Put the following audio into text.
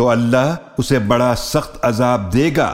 तो अल्लाह उसे बड़ा सख्त अजाब देगा।